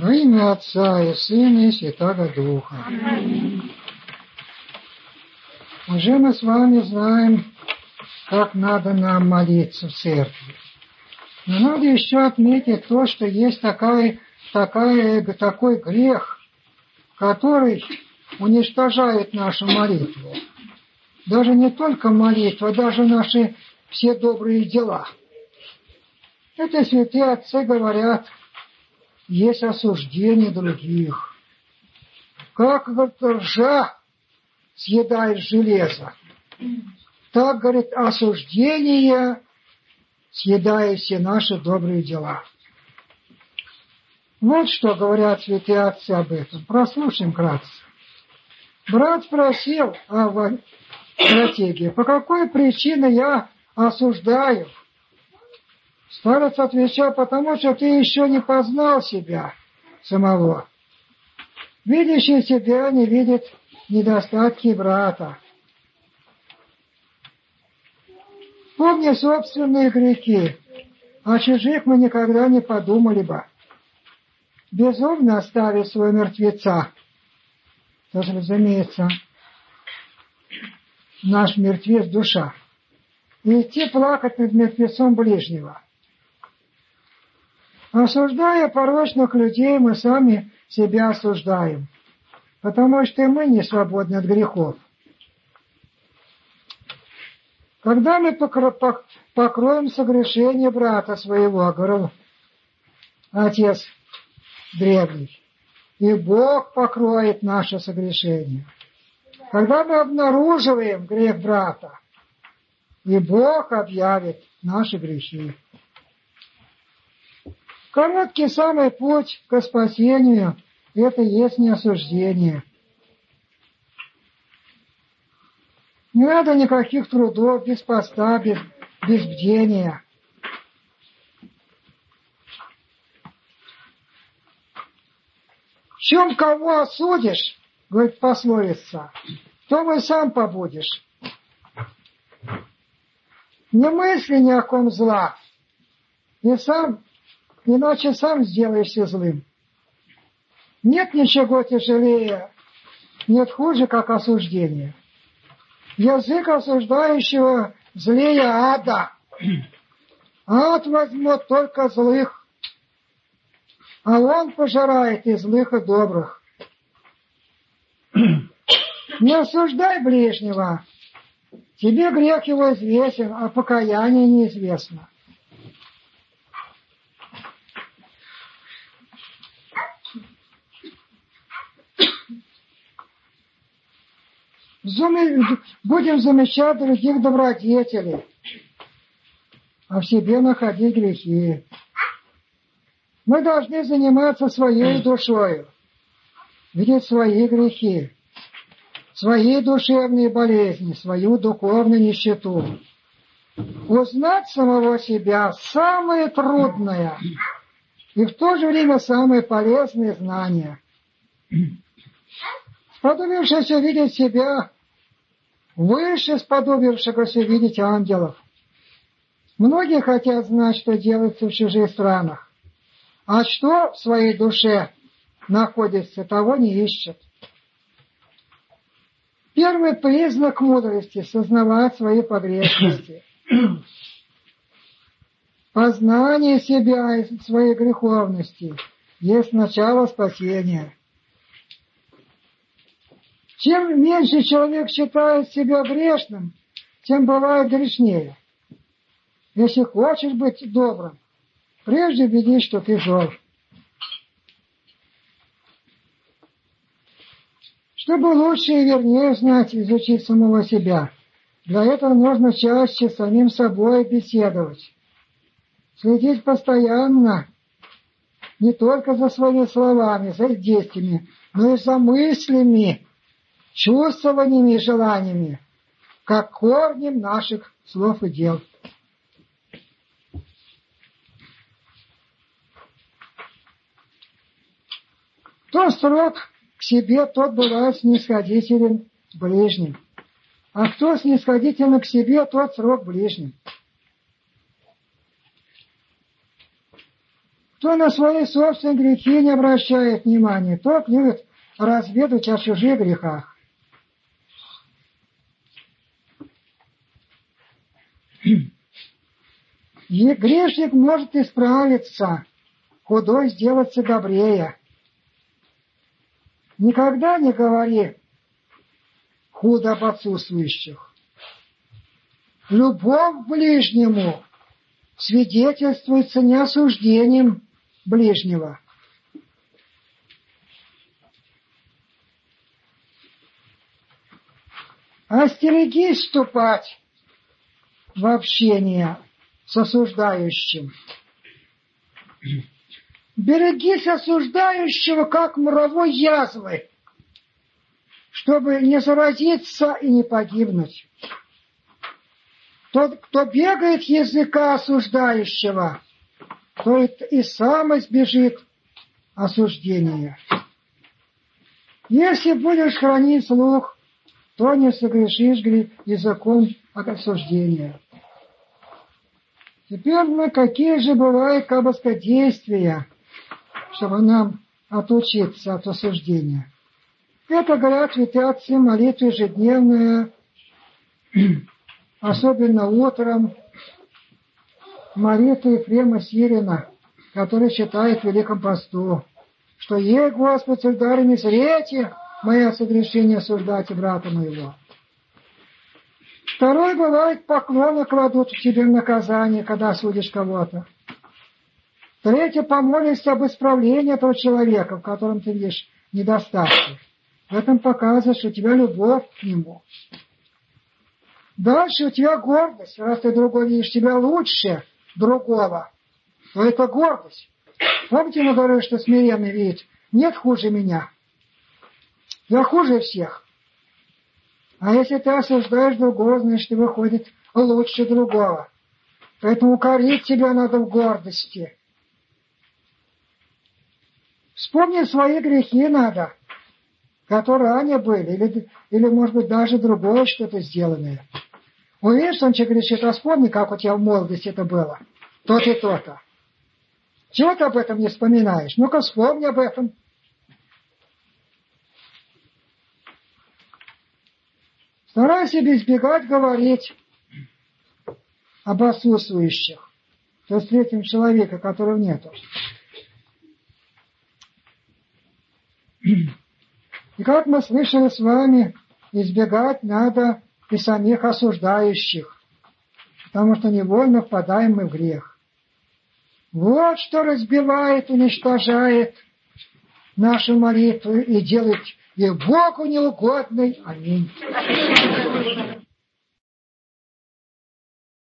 Во имя Отца и Сына и Святого Духа. Уже мы с вами знаем, как надо нам молиться в церкви. Но надо еще отметить то, что есть такая, такая, такой грех, который уничтожает нашу молитву. Даже не только молитва, даже наши все добрые дела. Это святые отцы говорят, есть осуждение других. Как вот ржа съедает железо, так, говорит, осуждение съедает все наши добрые дела. Вот что говорят святые отцы об этом. Прослушаем кратко. Брат спросил о стратегии, по какой причине я осуждаю Старец отвечал, потому что ты еще не познал себя самого. Видящий себя не видит недостатки брата. Помни собственные грехи, о чужих мы никогда не подумали бы. Безумно оставить своего мертвеца. Тоже, разумеется, наш мертвец душа. И идти плакать над мертвецом ближнего – Осуждая порочных людей, мы сами себя осуждаем, потому что мы не свободны от грехов. Когда мы покроем согрешение брата своего, говорил отец древний, и Бог покроет наше согрешение. Когда мы обнаруживаем грех брата, и Бог объявит наши грехи. Короткий самый путь к спасению – это есть не осуждение. Не надо никаких трудов без поста, без, без бдения. В чем кого осудишь, говорит пословица, то вы сам побудешь. Не мысли ни о ком зла, и сам иначе сам сделаешься злым. Нет ничего тяжелее, нет хуже, как осуждение. Язык осуждающего злее ада. Ад возьмет только злых, а он пожирает и злых, и добрых. Не осуждай ближнего. Тебе грех его известен, а покаяние неизвестно. будем замечать других добродетелей, а в себе находить грехи. Мы должны заниматься своей душой, видеть свои грехи, свои душевные болезни, свою духовную нищету. Узнать самого себя самое трудное и в то же время самое полезное знание. Сподобившись увидеть себя выше сподобившегося видеть ангелов. Многие хотят знать, что делается в чужих странах, а что в своей душе находится, того не ищут. Первый признак мудрости – сознавать свои погрешности. Познание себя и своей греховности есть начало спасения – чем меньше человек считает себя грешным, тем бывает грешнее. Если хочешь быть добрым, прежде убедись, что ты зол. Чтобы лучше и вернее знать изучить самого себя, для этого нужно чаще с самим собой беседовать. Следить постоянно не только за своими словами, за действиями, но и за мыслями, чувствованиями и желаниями, как корнем наших слов и дел. Кто строг к себе, тот бывает снисходителен ближним. А кто снисходительно к себе, тот срок ближним. Кто на свои собственные грехи не обращает внимания, тот любит разведать о чужих грехах. И грешник может исправиться, худой сделаться добрее. Никогда не говори худо об отсутствующих. Любовь к ближнему свидетельствуется не осуждением ближнего. Остерегись вступать в общение с осуждающим. Берегись осуждающего, как муровой язвы, чтобы не заразиться и не погибнуть. Тот, кто бегает языка осуждающего, тот и сам избежит осуждения. Если будешь хранить слух, то не согрешишь языком осуждения. Теперь мы какие же бывают, как бы сказать, действия, чтобы нам отучиться от осуждения. Это, говорят, святятся молитвы ежедневные, особенно утром, молитвы Ефрема Сирина, который читает в Великом Посту, что «Ей, Господь, удари не зрете, мое согрешение осуждайте брата моего». Второй бывает поклоны кладут тебе наказание, когда судишь кого-то. Третье, помолишься об исправлении этого человека, в котором ты видишь недостатки. В этом показывает, что у тебя любовь к нему. Дальше у тебя гордость. Раз ты другой видишь тебя лучше другого, то это гордость. Помните, мы говорили, что смиренный видит, нет хуже меня. Я хуже всех. А если ты осуждаешь другого, значит, выходит лучше другого. Поэтому укорить тебя надо в гордости. Вспомни свои грехи надо, которые они были, или, или может быть, даже другое что-то сделанное. Увидишь, он тебе грешит, а вспомни, как у тебя в молодости это было. То-то и то-то. Чего ты об этом не вспоминаешь? Ну-ка вспомни об этом. Старайся избегать говорить об отсутствующих, то есть третьем человека, которого нету. И как мы слышали с вами, избегать надо и самих осуждающих, потому что невольно впадаем мы в грех. Вот что разбивает, уничтожает наши молитвы и делает и Богу неугодный. Аминь.